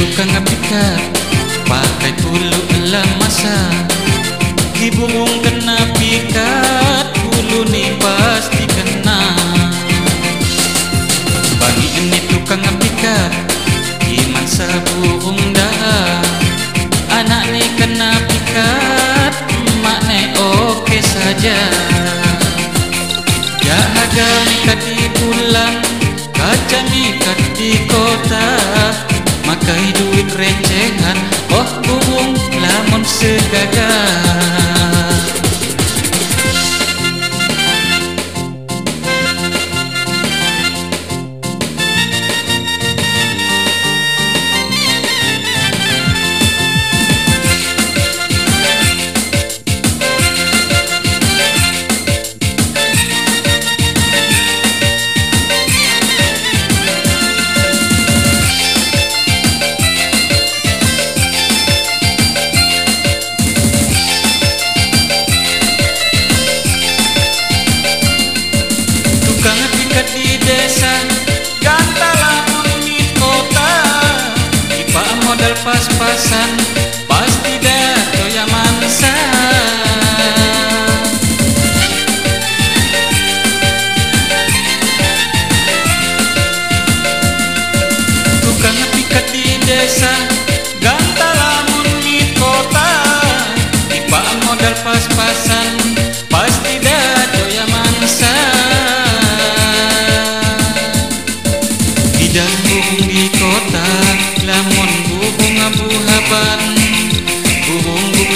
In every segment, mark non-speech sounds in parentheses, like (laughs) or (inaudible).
tukang apika pakai tulu elang masa. Dibungkung kena pikat bulu ni pasti kena. Bagi ini tukang apika iman sabu unda anak ni kena pikat mak ne oke saja. Jaga ni kati di kaca ni kati di kota Makai duit recehan Oh burung lamun segagal pas-pasan Pasti dah toya mansa Tukang tingkat di desa Gantalan di kota. Tiba modal pas-pasan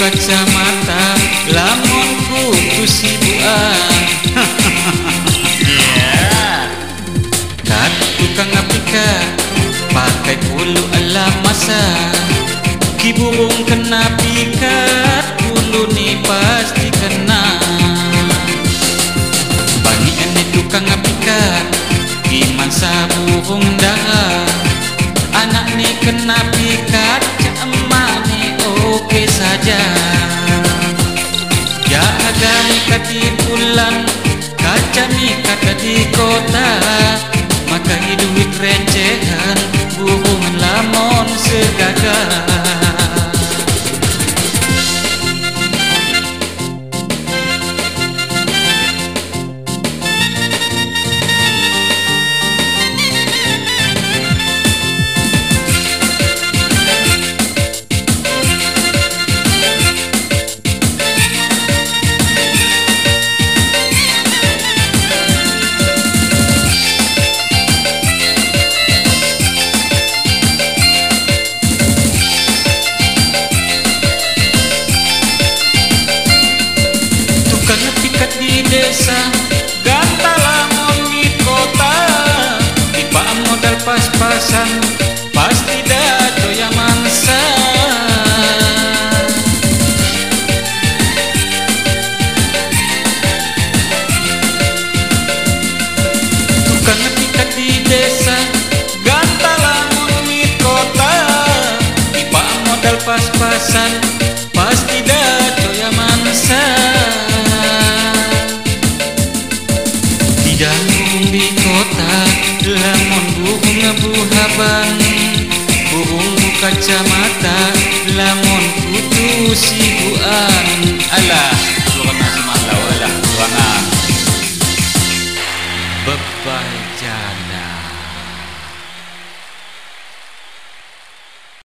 kacamata Lamun kudu sibuan (laughs) Kat tukang apika Pakai pulu ala masa. Ki burung kena pikat Pulu ni pasti kena. Bagi ini tukang apikat Iman burung dah Anak ni kena oke modal pas-pasan Pasti dah doya mangsa. Tukang pikat di desa Gantalan di kota. Tiba modal pas-pasan Abu-aban Burung buka kacamata Lamun sibuan Alah,